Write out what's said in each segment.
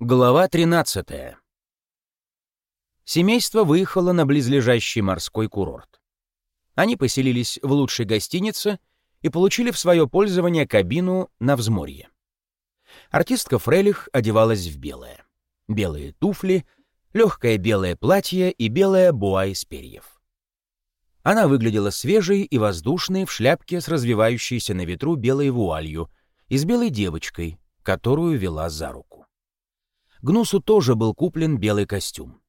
Глава 13. Семейство выехало на близлежащий морской курорт. Они поселились в лучшей гостинице и получили в свое пользование кабину на взморье. Артистка Фрелих одевалась в белое. Белые туфли, легкое белое платье и белая буа из перьев. Она выглядела свежей и воздушной в шляпке с развивающейся на ветру белой вуалью и с белой девочкой, которую вела за руку. Гнусу тоже был куплен белый костюм.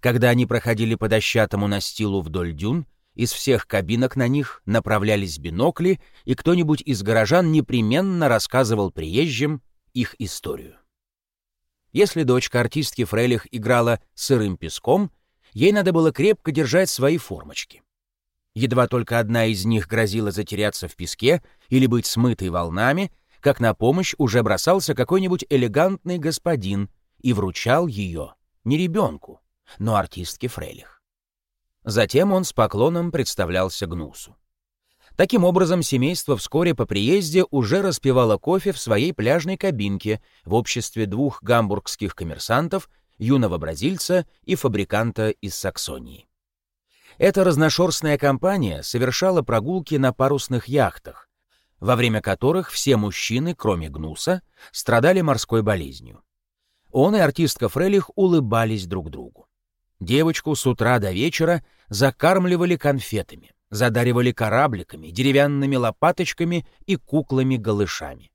Когда они проходили по дощатому настилу вдоль дюн, из всех кабинок на них направлялись бинокли, и кто-нибудь из горожан непременно рассказывал приезжим их историю. Если дочка артистки Фрейлих играла сырым песком, ей надо было крепко держать свои формочки. Едва только одна из них грозила затеряться в песке или быть смытой волнами, как на помощь уже бросался какой-нибудь элегантный господин, и вручал ее не ребенку, но артистке Фрейлих. Затем он с поклоном представлялся Гнусу. Таким образом, семейство вскоре по приезде уже распивало кофе в своей пляжной кабинке в обществе двух гамбургских коммерсантов, юного бразильца и фабриканта из Саксонии. Эта разношерстная компания совершала прогулки на парусных яхтах, во время которых все мужчины, кроме Гнуса, страдали морской болезнью. Он и артистка Фрелих улыбались друг другу. Девочку с утра до вечера закармливали конфетами, задаривали корабликами, деревянными лопаточками и куклами-голышами.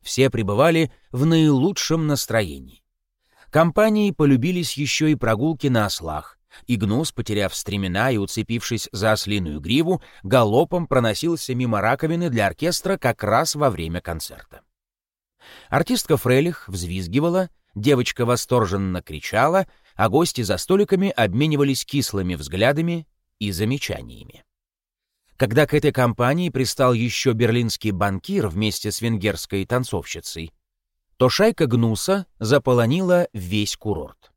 Все пребывали в наилучшем настроении. Компании полюбились еще и прогулки на ослах, и Гнус, потеряв стремена и уцепившись за ослиную гриву, галопом проносился мимо раковины для оркестра как раз во время концерта. Артистка Фрелих взвизгивала, девочка восторженно кричала, а гости за столиками обменивались кислыми взглядами и замечаниями. Когда к этой компании пристал еще берлинский банкир вместе с венгерской танцовщицей, то шайка Гнуса заполонила весь курорт.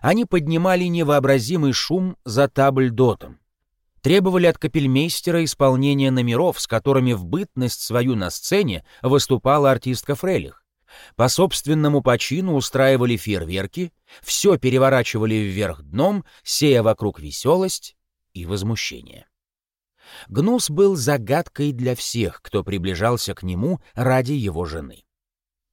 Они поднимали невообразимый шум за табльдотом, требовали от капельмейстера исполнения номеров, с которыми в бытность свою на сцене выступала артистка Фрелих. По собственному почину устраивали фейерверки, все переворачивали вверх дном, сея вокруг веселость и возмущение. Гнус был загадкой для всех, кто приближался к нему ради его жены.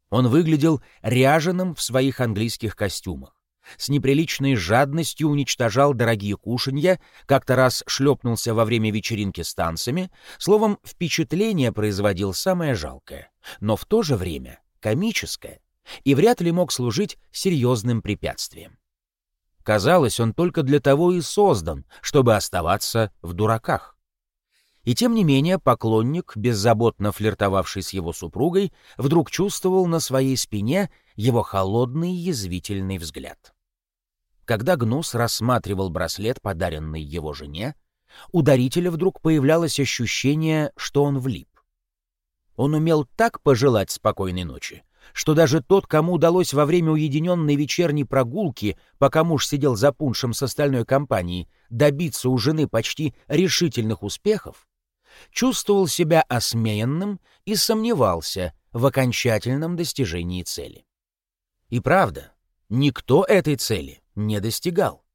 Он выглядел ряженым в своих английских костюмах с неприличной жадностью уничтожал дорогие кушанья, как-то раз шлепнулся во время вечеринки с танцами, словом, впечатление производил самое жалкое, но в то же время комическое, и вряд ли мог служить серьезным препятствием. Казалось, он только для того и создан, чтобы оставаться в дураках. И тем не менее поклонник, беззаботно флиртовавший с его супругой, вдруг чувствовал на своей спине его холодный язвительный взгляд. Когда Гнус рассматривал браслет, подаренный его жене, у дарителя вдруг появлялось ощущение, что он влип. Он умел так пожелать спокойной ночи, что даже тот, кому удалось во время уединенной вечерней прогулки, пока муж сидел за пуншем с остальной компанией, добиться у жены почти решительных успехов, чувствовал себя осмеянным и сомневался в окончательном достижении цели. И правда, никто этой цели не достигал.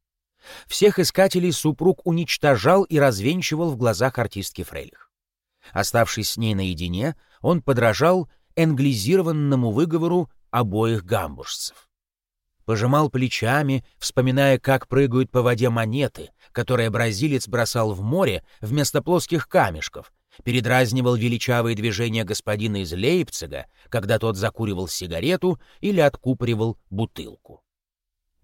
Всех искателей супруг уничтожал и развенчивал в глазах артистки Фрейлих. Оставшись с ней наедине, он подражал англизированному выговору обоих гамбуржцев. Пожимал плечами, вспоминая, как прыгают по воде монеты, которые бразилец бросал в море вместо плоских камешков, передразнивал величавые движения господина из Лейпцига, когда тот закуривал сигарету или откупоривал бутылку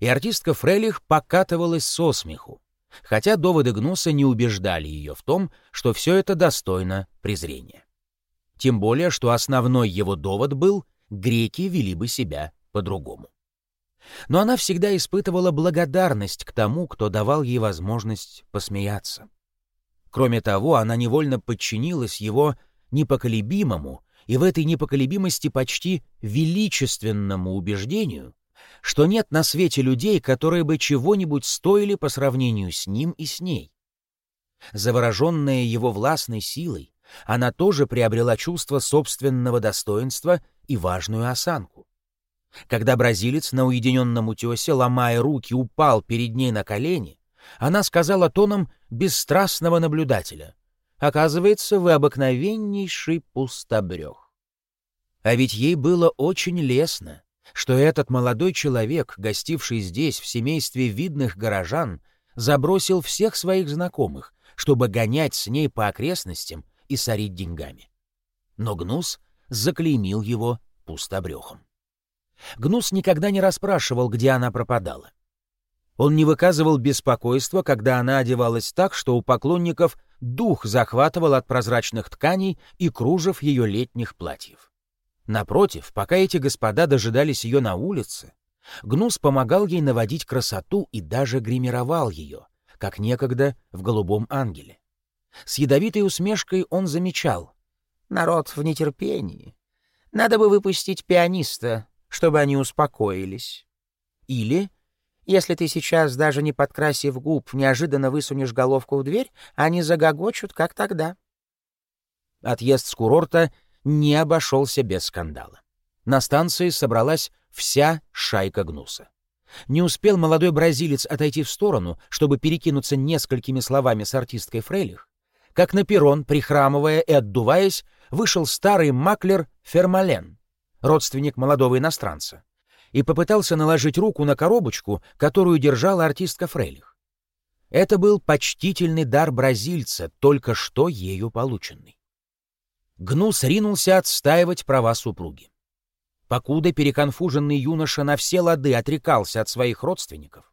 и артистка Фрелих покатывалась со смеху, хотя доводы Гнуса не убеждали ее в том, что все это достойно презрения. Тем более, что основной его довод был «греки вели бы себя по-другому». Но она всегда испытывала благодарность к тому, кто давал ей возможность посмеяться. Кроме того, она невольно подчинилась его непоколебимому и в этой непоколебимости почти величественному убеждению, что нет на свете людей, которые бы чего-нибудь стоили по сравнению с ним и с ней. Завороженная его властной силой, она тоже приобрела чувство собственного достоинства и важную осанку. Когда бразилец на уединенном утесе, ломая руки, упал перед ней на колени, она сказала тоном бесстрастного наблюдателя. «Оказывается, вы обыкновеннейший пустобрех». А ведь ей было очень лестно, что этот молодой человек, гостивший здесь в семействе видных горожан, забросил всех своих знакомых, чтобы гонять с ней по окрестностям и сорить деньгами. Но Гнус заклеймил его пустобрехом. Гнус никогда не расспрашивал, где она пропадала. Он не выказывал беспокойства, когда она одевалась так, что у поклонников дух захватывал от прозрачных тканей и кружев ее летних платьев. Напротив, пока эти господа дожидались ее на улице, Гнус помогал ей наводить красоту и даже гримировал ее, как некогда в «Голубом ангеле». С ядовитой усмешкой он замечал. «Народ в нетерпении. Надо бы выпустить пианиста, чтобы они успокоились. Или если ты сейчас, даже не подкрасив губ, неожиданно высунешь головку в дверь, они загогочут, как тогда. Отъезд с курорта не обошелся без скандала. На станции собралась вся шайка гнуса. Не успел молодой бразилец отойти в сторону, чтобы перекинуться несколькими словами с артисткой Фрейлих, как на перрон, прихрамывая и отдуваясь, вышел старый маклер Фермален, родственник молодого иностранца и попытался наложить руку на коробочку, которую держала артистка Фрейлих. Это был почтительный дар бразильца, только что ею полученный. Гнус ринулся отстаивать права супруги. Покуда переконфуженный юноша на все лады отрекался от своих родственников,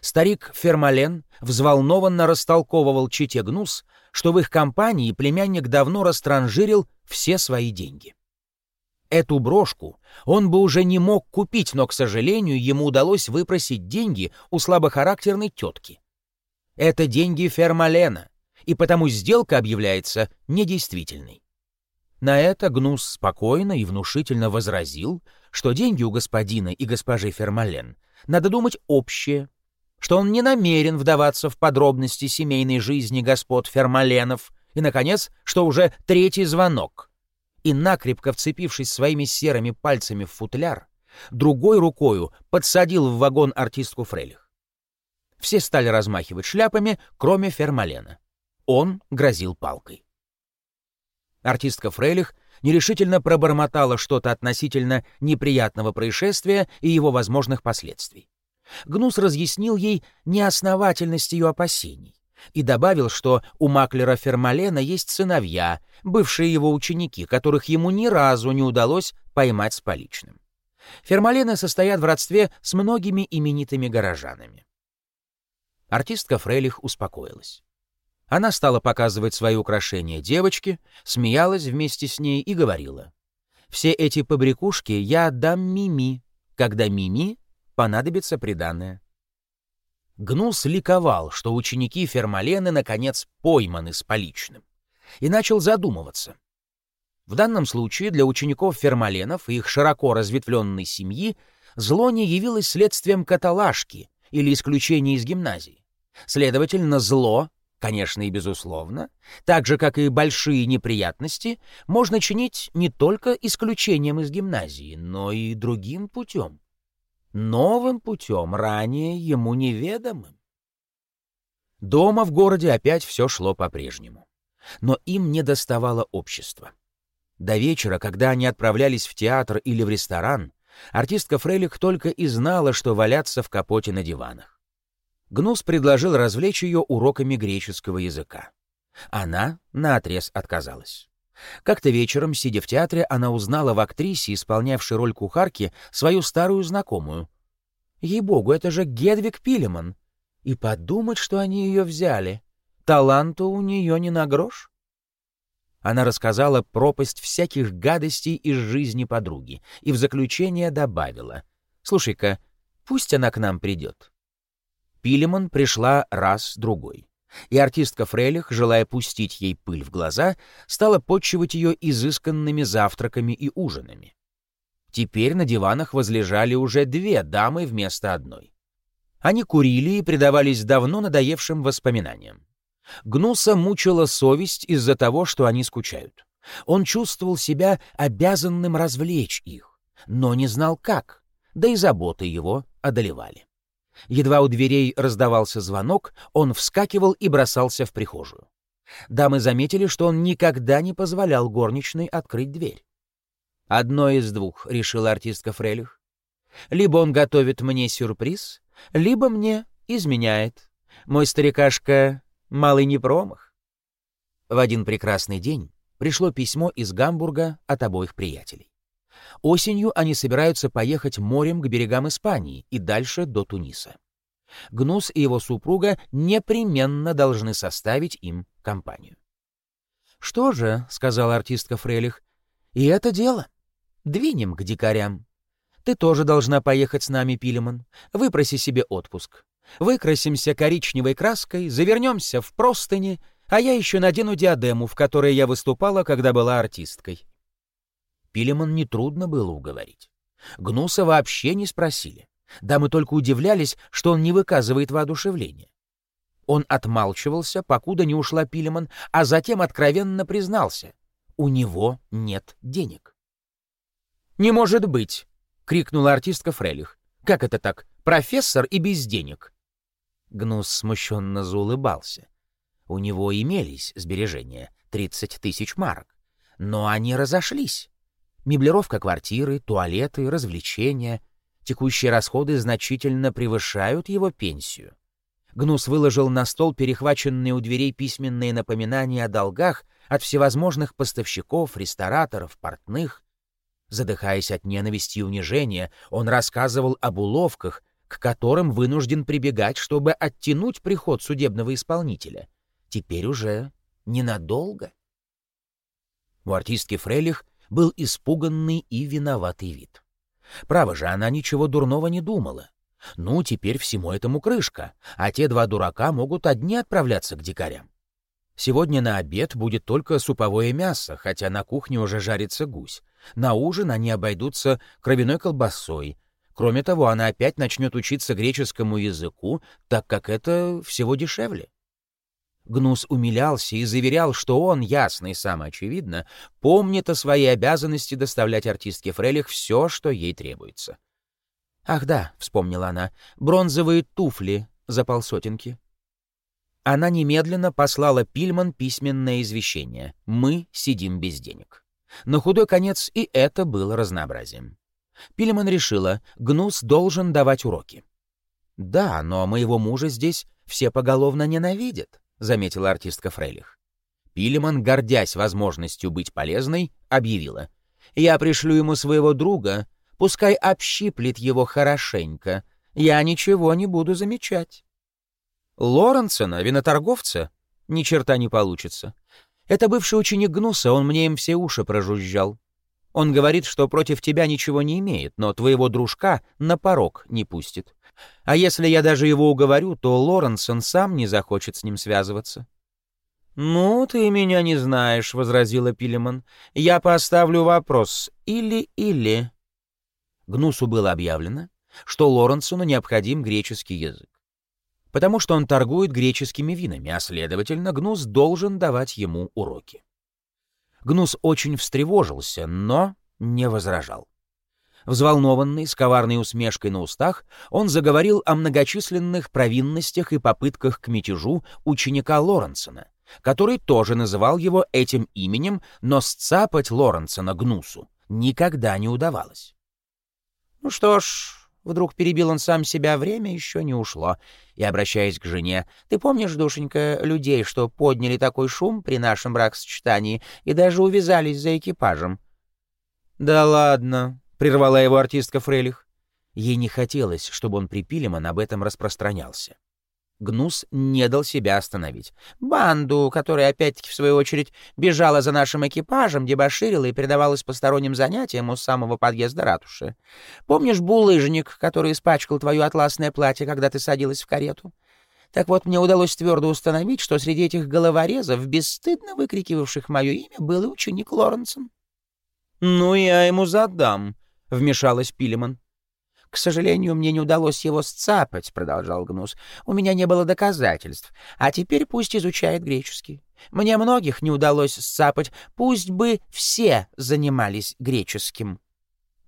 старик Фермален взволнованно растолковывал чите Гнус, что в их компании племянник давно растранжирил все свои деньги. Эту брошку он бы уже не мог купить, но, к сожалению, ему удалось выпросить деньги у слабохарактерной тетки. Это деньги Фермалена, и потому сделка объявляется недействительной. На это Гнус спокойно и внушительно возразил, что деньги у господина и госпожи Фермален надо думать общие, что он не намерен вдаваться в подробности семейной жизни господ Фермаленов, и, наконец, что уже третий звонок — и, накрепко вцепившись своими серыми пальцами в футляр, другой рукою подсадил в вагон артистку Фрелих. Все стали размахивать шляпами, кроме Фермалена. Он грозил палкой. Артистка Фрейлих нерешительно пробормотала что-то относительно неприятного происшествия и его возможных последствий. Гнус разъяснил ей неосновательность ее опасений и добавил, что у маклера Фермалена есть сыновья, бывшие его ученики, которых ему ни разу не удалось поймать с поличным. Фермалены состоят в родстве с многими именитыми горожанами. Артистка Фрейлих успокоилась. Она стала показывать свои украшения девочке, смеялась вместе с ней и говорила. «Все эти побрякушки я отдам Мими, когда Мими понадобится приданное». Гнус ликовал, что ученики Фермалены наконец пойманы с поличным, и начал задумываться. В данном случае для учеников Фермаленов и их широко разветвленной семьи зло не явилось следствием каталажки или исключения из гимназии. Следовательно, зло, конечно и безусловно, так же, как и большие неприятности, можно чинить не только исключением из гимназии, но и другим путем новым путем, ранее ему неведомым. Дома в городе опять все шло по-прежнему. Но им не доставало общества. До вечера, когда они отправлялись в театр или в ресторан, артистка Фрейлих только и знала, что валяться в капоте на диванах. Гнус предложил развлечь ее уроками греческого языка. Она наотрез отказалась. Как-то вечером, сидя в театре, она узнала в актрисе, исполнявшей роль кухарки, свою старую знакомую. Ей-богу, это же Гедвиг Пилеман. И подумать, что они ее взяли. Таланта у нее не на грош. Она рассказала пропасть всяких гадостей из жизни подруги и в заключение добавила. «Слушай-ка, пусть она к нам придет». Пилеман пришла раз, другой и артистка Фрелих, желая пустить ей пыль в глаза, стала подчивать ее изысканными завтраками и ужинами. Теперь на диванах возлежали уже две дамы вместо одной. Они курили и предавались давно надоевшим воспоминаниям. Гнуса мучила совесть из-за того, что они скучают. Он чувствовал себя обязанным развлечь их, но не знал как, да и заботы его одолевали. Едва у дверей раздавался звонок, он вскакивал и бросался в прихожую. Дамы заметили, что он никогда не позволял горничной открыть дверь. «Одно из двух», — решила артистка Фрелих. «Либо он готовит мне сюрприз, либо мне изменяет. Мой старикашка — малый непромах». В один прекрасный день пришло письмо из Гамбурга от обоих приятелей. Осенью они собираются поехать морем к берегам Испании и дальше до Туниса. Гнус и его супруга непременно должны составить им компанию. «Что же», — сказала артистка Фрелих, — «и это дело. Двинем к дикарям. Ты тоже должна поехать с нами, Пилеман. Выпроси себе отпуск. Выкрасимся коричневой краской, завернемся в простыни, а я еще надену диадему, в которой я выступала, когда была артисткой. Пилеман нетрудно было уговорить. Гнуса вообще не спросили. Да мы только удивлялись, что он не выказывает воодушевления. Он отмалчивался, покуда не ушла Пилеман, а затем откровенно признался. У него нет денег. «Не может быть!» — крикнула артистка Фрелих. «Как это так? Профессор и без денег!» Гнус смущенно заулыбался. У него имелись сбережения — 30 тысяч марок. Но они разошлись. Меблировка квартиры, туалеты, развлечения. Текущие расходы значительно превышают его пенсию. Гнус выложил на стол перехваченные у дверей письменные напоминания о долгах от всевозможных поставщиков, рестораторов, портных. Задыхаясь от ненависти и унижения, он рассказывал об уловках, к которым вынужден прибегать, чтобы оттянуть приход судебного исполнителя. Теперь уже ненадолго. У артистки Фрелих был испуганный и виноватый вид. Право же, она ничего дурного не думала. Ну, теперь всему этому крышка, а те два дурака могут одни отправляться к дикарям. Сегодня на обед будет только суповое мясо, хотя на кухне уже жарится гусь. На ужин они обойдутся кровяной колбасой. Кроме того, она опять начнет учиться греческому языку, так как это всего дешевле. Гнус умилялся и заверял, что он, ясно и самоочевидно, помнит о своей обязанности доставлять артистке Фрелих все, что ей требуется. «Ах да», — вспомнила она, — «бронзовые туфли за полсотенки». Она немедленно послала Пильман письменное извещение. «Мы сидим без денег». На худой конец и это было разнообразием. Пильман решила, Гнус должен давать уроки. «Да, но моего мужа здесь все поголовно ненавидят», — заметила артистка Фрейлих. Пилеман, гордясь возможностью быть полезной, объявила. «Я пришлю ему своего друга, пускай общиплет его хорошенько. Я ничего не буду замечать». Лоренсона, виноторговца, ни черта не получится. Это бывший ученик Гнуса, он мне им все уши прожужжал. Он говорит, что против тебя ничего не имеет, но твоего дружка на порог не пустит. А если я даже его уговорю, то Лоренсон сам не захочет с ним связываться. «Ну, ты меня не знаешь», — возразила Пилеман. «Я поставлю вопрос. Или-или». Гнусу было объявлено, что Лоренсону необходим греческий язык. Потому что он торгует греческими винами, а, следовательно, Гнус должен давать ему уроки. Гнус очень встревожился, но не возражал. Взволнованный, с коварной усмешкой на устах, он заговорил о многочисленных провинностях и попытках к мятежу ученика Лоренсона, который тоже называл его этим именем, но сцапать Лоренсона Гнусу никогда не удавалось. «Ну что ж», — вдруг перебил он сам себя, — время еще не ушло. И, обращаясь к жене, «Ты помнишь, душенька, людей, что подняли такой шум при нашем бракосочетании и даже увязались за экипажем?» «Да ладно», — прервала его артистка Фрелих. Ей не хотелось, чтобы он при об этом распространялся. Гнус не дал себя остановить. Банду, которая, опять-таки, в свою очередь, бежала за нашим экипажем, дебоширила и предавалась посторонним занятиям у самого подъезда ратуши. Помнишь булыжник, который испачкал твое атласное платье, когда ты садилась в карету? Так вот, мне удалось твердо установить, что среди этих головорезов, бесстыдно выкрикивавших мое имя, был и ученик Лоренсон. — Ну, я ему задам, — вмешалась Пилеман. «К сожалению, мне не удалось его сцапать», — продолжал Гнус. «У меня не было доказательств. А теперь пусть изучает греческий. Мне многих не удалось сцапать. Пусть бы все занимались греческим».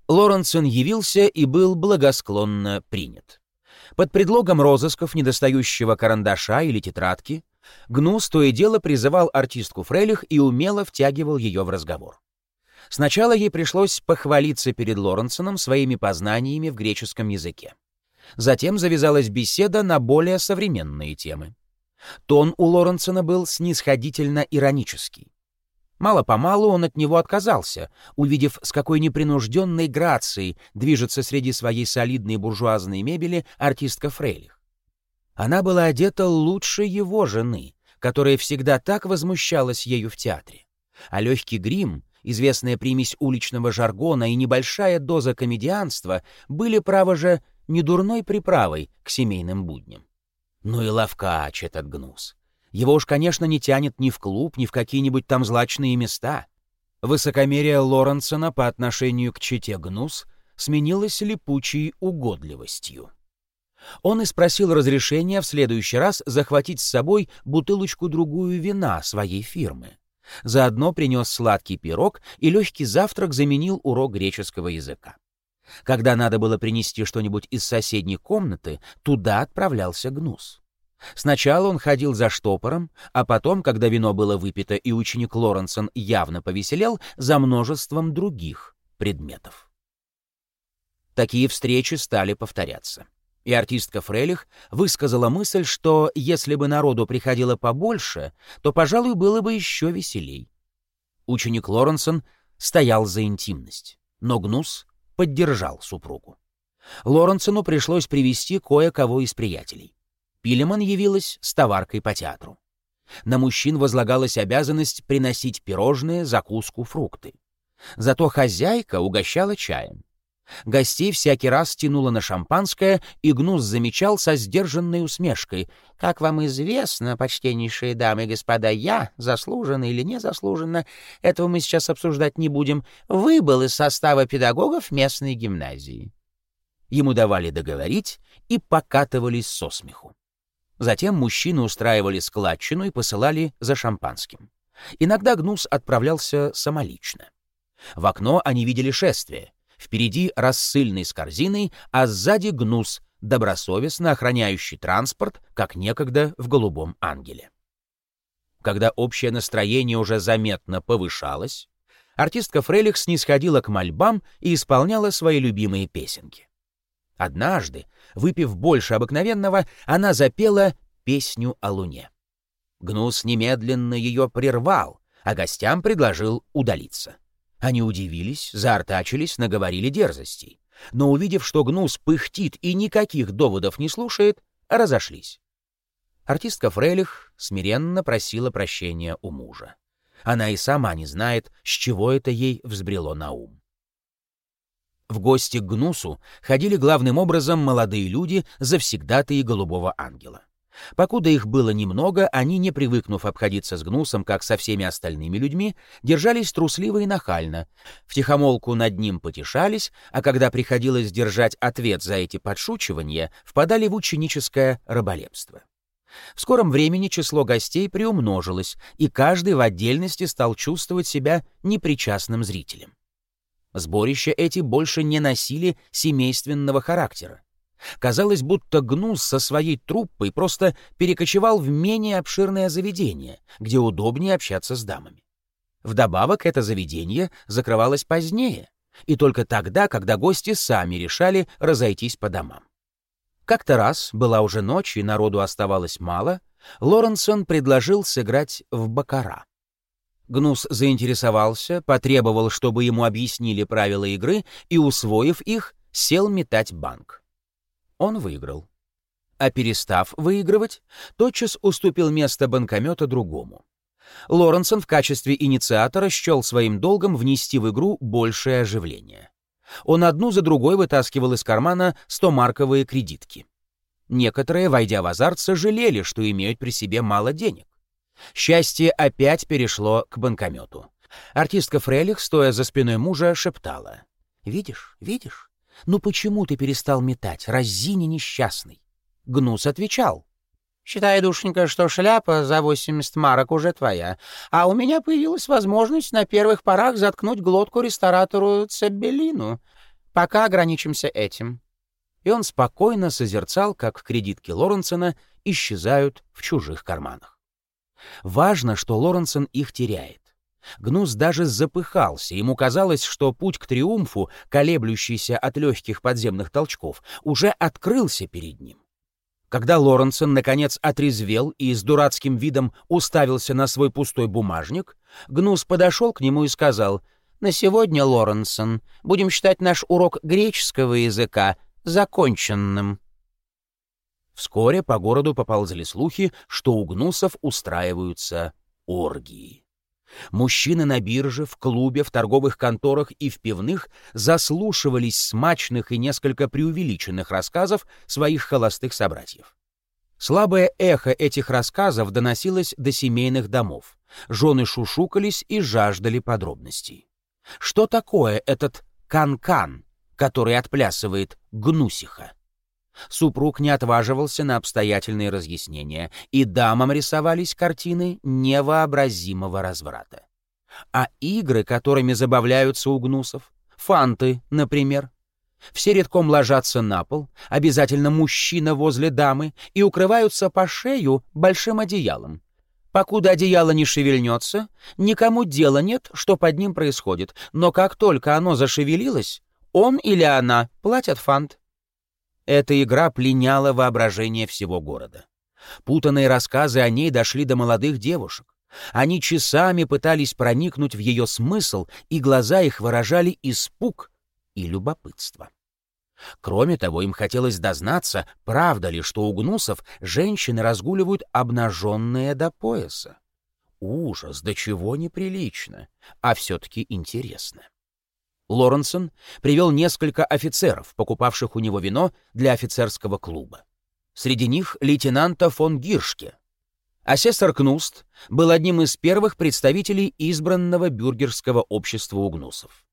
Лоренсон явился и был благосклонно принят. Под предлогом розысков недостающего карандаша или тетрадки Гнус то и дело призывал артистку Фрейлих и умело втягивал ее в разговор. Сначала ей пришлось похвалиться перед Лоренсоном своими познаниями в греческом языке. Затем завязалась беседа на более современные темы. Тон у Лоренсона был снисходительно иронический. Мало-помалу он от него отказался, увидев, с какой непринужденной грацией движется среди своей солидной буржуазной мебели артистка Фрейлих. Она была одета лучше его жены, которая всегда так возмущалась ею в театре. А легкий грим, известная примесь уличного жаргона и небольшая доза комедианства были, право же, недурной приправой к семейным будням. Ну и ловкач этот гнус. Его уж, конечно, не тянет ни в клуб, ни в какие-нибудь там злачные места. Высокомерие Лоренсона по отношению к чете гнус сменилось липучей угодливостью. Он и спросил разрешения в следующий раз захватить с собой бутылочку-другую вина своей фирмы. Заодно принес сладкий пирог и легкий завтрак заменил урок греческого языка. Когда надо было принести что-нибудь из соседней комнаты, туда отправлялся Гнус. Сначала он ходил за штопором, а потом, когда вино было выпито и ученик Лоренсон явно повеселел, за множеством других предметов. Такие встречи стали повторяться. И артистка Фрелих высказала мысль, что если бы народу приходило побольше, то, пожалуй, было бы еще веселей. Ученик Лоренсон стоял за интимность, но Гнус поддержал супругу. Лоренсону пришлось привести кое-кого из приятелей. Пилеман явилась с товаркой по театру. На мужчин возлагалась обязанность приносить пирожные, закуску, фрукты. Зато хозяйка угощала чаем. Гостей всякий раз тянуло на шампанское, и Гнус замечал со сдержанной усмешкой. «Как вам известно, почтеннейшие дамы и господа, я, заслуженно или незаслуженно, этого мы сейчас обсуждать не будем, выбыл из состава педагогов местной гимназии». Ему давали договорить и покатывались со смеху. Затем мужчины устраивали складчину и посылали за шампанским. Иногда Гнус отправлялся самолично. В окно они видели шествие — Впереди рассыльный с корзиной, а сзади гнус, добросовестно охраняющий транспорт, как некогда в «Голубом ангеле». Когда общее настроение уже заметно повышалось, артистка Фрелих снисходила к мольбам и исполняла свои любимые песенки. Однажды, выпив больше обыкновенного, она запела песню о луне. Гнус немедленно ее прервал, а гостям предложил удалиться. Они удивились, заортачились, наговорили дерзостей. Но увидев, что Гнус пыхтит и никаких доводов не слушает, разошлись. Артистка Фрейлих смиренно просила прощения у мужа. Она и сама не знает, с чего это ей взбрело на ум. В гости к Гнусу ходили главным образом молодые люди, завсегдатые голубого ангела. Покуда их было немного, они, не привыкнув обходиться с гнусом, как со всеми остальными людьми, держались трусливо и нахально, втихомолку над ним потешались, а когда приходилось держать ответ за эти подшучивания, впадали в ученическое раболепство. В скором времени число гостей приумножилось, и каждый в отдельности стал чувствовать себя непричастным зрителем. Сборища эти больше не носили семейственного характера. Казалось, будто Гнус со своей труппой просто перекочевал в менее обширное заведение, где удобнее общаться с дамами. Вдобавок это заведение закрывалось позднее, и только тогда, когда гости сами решали разойтись по домам. Как-то раз, была уже ночь и народу оставалось мало, Лоренсон предложил сыграть в бакара. Гнус заинтересовался, потребовал, чтобы ему объяснили правила игры, и, усвоив их, сел метать банк он выиграл. А перестав выигрывать, тотчас уступил место банкомета другому. Лоренсон в качестве инициатора счел своим долгом внести в игру большее оживление. Он одну за другой вытаскивал из кармана 100-марковые кредитки. Некоторые, войдя в азарт, сожалели, что имеют при себе мало денег. Счастье опять перешло к банкомету. Артистка Фрелих, стоя за спиной мужа, шептала. «Видишь, видишь, «Ну почему ты перестал метать, разини несчастный?» Гнус отвечал. «Считай, душенька, что шляпа за 80 марок уже твоя, а у меня появилась возможность на первых порах заткнуть глотку ресторатору Цебелину. Пока ограничимся этим». И он спокойно созерцал, как кредитки Лоренсона исчезают в чужих карманах. Важно, что Лоренсон их теряет. Гнус даже запыхался, ему казалось, что путь к триумфу, колеблющийся от легких подземных толчков, уже открылся перед ним. Когда Лоренсон, наконец, отрезвел и с дурацким видом уставился на свой пустой бумажник, Гнус подошел к нему и сказал, «На сегодня, Лоренсон, будем считать наш урок греческого языка законченным». Вскоре по городу поползли слухи, что у Гнусов устраиваются оргии. Мужчины на бирже, в клубе, в торговых конторах и в пивных заслушивались смачных и несколько преувеличенных рассказов своих холостых собратьев. Слабое эхо этих рассказов доносилось до семейных домов. Жены шушукались и жаждали подробностей. Что такое этот канкан, -кан, который отплясывает гнусиха? Супруг не отваживался на обстоятельные разъяснения, и дамам рисовались картины невообразимого разврата. А игры, которыми забавляются у гнусов, фанты, например, все редком ложатся на пол, обязательно мужчина возле дамы, и укрываются по шею большим одеялом. Покуда одеяло не шевельнется, никому дела нет, что под ним происходит, но как только оно зашевелилось, он или она платят фант. Эта игра пленяла воображение всего города. Путанные рассказы о ней дошли до молодых девушек. Они часами пытались проникнуть в ее смысл, и глаза их выражали испуг и любопытство. Кроме того, им хотелось дознаться, правда ли, что у гнусов женщины разгуливают обнаженные до пояса. Ужас, до чего неприлично, а все-таки интересно. Лоренсон привел несколько офицеров, покупавших у него вино для офицерского клуба. Среди них лейтенанта фон Гиршке. Асессор Кнуст был одним из первых представителей избранного бюргерского общества угнусов.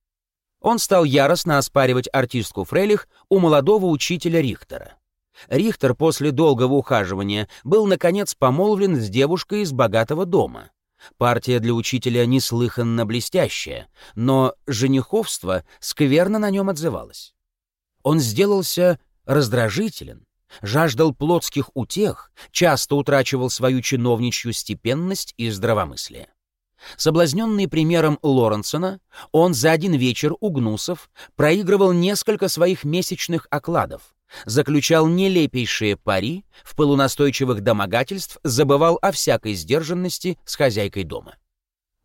Он стал яростно оспаривать артистку Фрейлих у молодого учителя Рихтера. Рихтер после долгого ухаживания был, наконец, помолвлен с девушкой из богатого дома — Партия для учителя неслыханно блестящая, но жениховство скверно на нем отзывалось. Он сделался раздражителен, жаждал плотских утех, часто утрачивал свою чиновничью степенность и здравомыслие. Соблазненный примером Лоренсона, он за один вечер у Гнусов проигрывал несколько своих месячных окладов, заключал нелепейшие пари, в пылу настойчивых домогательств забывал о всякой сдержанности с хозяйкой дома.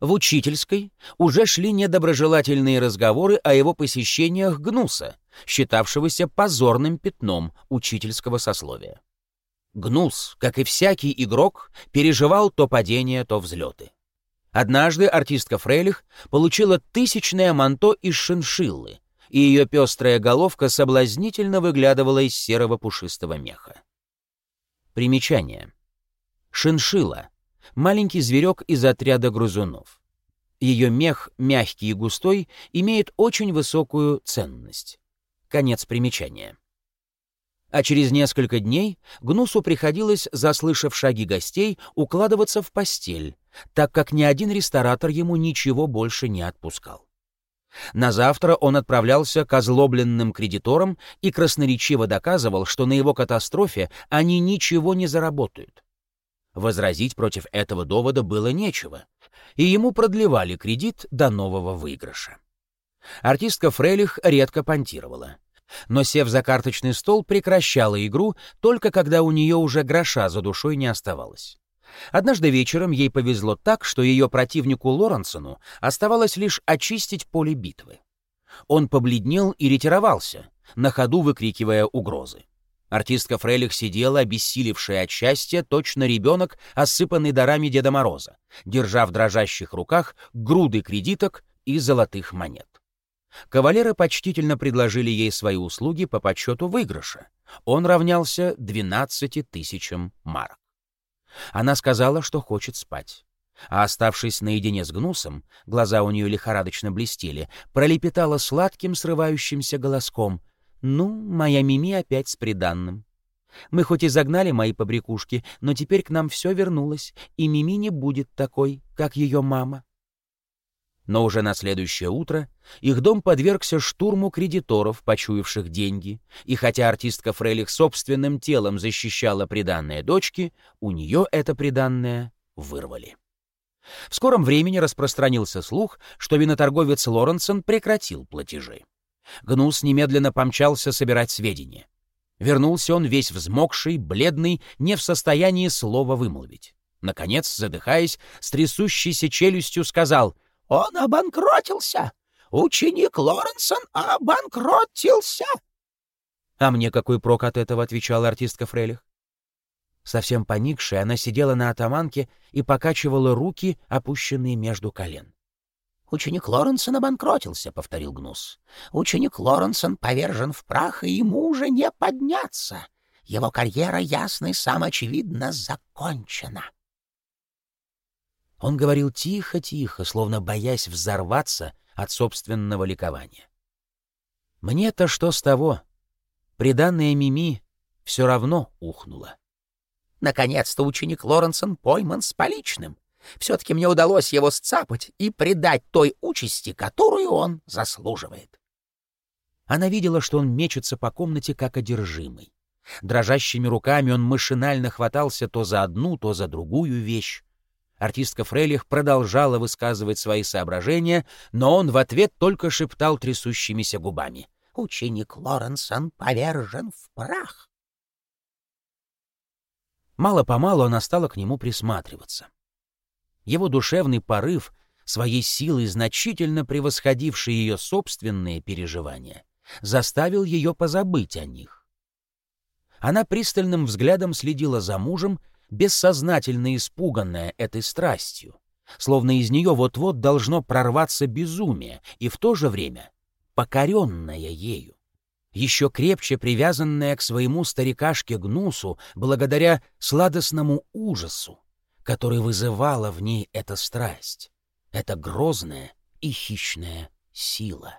В учительской уже шли недоброжелательные разговоры о его посещениях Гнуса, считавшегося позорным пятном учительского сословия. Гнус, как и всякий игрок, переживал то падения, то взлеты. Однажды артистка Фрейлих получила тысячное манто из шиншиллы, и ее пестрая головка соблазнительно выглядывала из серого пушистого меха. Примечание. Шиншила — маленький зверек из отряда грызунов. Ее мех, мягкий и густой, имеет очень высокую ценность. Конец примечания. А через несколько дней Гнусу приходилось, заслышав шаги гостей, укладываться в постель, так как ни один ресторатор ему ничего больше не отпускал. На завтра он отправлялся к озлобленным кредиторам и красноречиво доказывал, что на его катастрофе они ничего не заработают. Возразить против этого довода было нечего, и ему продлевали кредит до нового выигрыша. Артистка Фрелих редко понтировала, но, сев за карточный стол, прекращала игру только когда у нее уже гроша за душой не оставалось. Однажды вечером ей повезло так, что ее противнику Лоренсону оставалось лишь очистить поле битвы. Он побледнел и ретировался, на ходу выкрикивая угрозы. Артистка Фрелих сидела, обессилевшая от счастья, точно ребенок, осыпанный дарами Деда Мороза, держа в дрожащих руках груды кредиток и золотых монет. Кавалеры почтительно предложили ей свои услуги по подсчету выигрыша. Он равнялся 12 тысячам марок. Она сказала, что хочет спать. А оставшись наедине с Гнусом, глаза у нее лихорадочно блестели, пролепетала сладким срывающимся голоском. «Ну, моя Мими опять с приданным. Мы хоть и загнали мои побрякушки, но теперь к нам все вернулось, и Мими не будет такой, как ее мама». Но уже на следующее утро их дом подвергся штурму кредиторов, почуявших деньги, и хотя артистка Фрейлих собственным телом защищала приданное дочки, у нее это приданное вырвали. В скором времени распространился слух, что виноторговец Лоренсон прекратил платежи. Гнус немедленно помчался собирать сведения. Вернулся он весь взмокший, бледный, не в состоянии слова вымолвить. Наконец, задыхаясь, с трясущейся челюстью сказал он обанкротился! Ученик Лоренсон обанкротился!» «А мне какой прок от этого?» — отвечала артистка Фрелих. Совсем поникшая, она сидела на атаманке и покачивала руки, опущенные между колен. «Ученик Лоренсон обанкротился», — повторил Гнус. «Ученик Лоренсон повержен в прах, и ему уже не подняться. Его карьера, ясно и самоочевидно, закончена». Он говорил тихо-тихо, словно боясь взорваться от собственного ликования. Мне-то что с того? Приданная Мими все равно ухнула. Наконец-то ученик Лоренсон пойман с поличным. Все-таки мне удалось его сцапать и предать той участи, которую он заслуживает. Она видела, что он мечется по комнате как одержимый. Дрожащими руками он машинально хватался то за одну, то за другую вещь. Артистка Фрейлих продолжала высказывать свои соображения, но он в ответ только шептал трясущимися губами. «Ученик Лоренсон повержен в прах». Мало-помалу она стала к нему присматриваться. Его душевный порыв, своей силой значительно превосходивший ее собственные переживания, заставил ее позабыть о них. Она пристальным взглядом следила за мужем бессознательно испуганная этой страстью, словно из нее вот-вот должно прорваться безумие, и в то же время покоренная ею, еще крепче привязанная к своему старикашке Гнусу благодаря сладостному ужасу, который вызывала в ней эта страсть, эта грозная и хищная сила.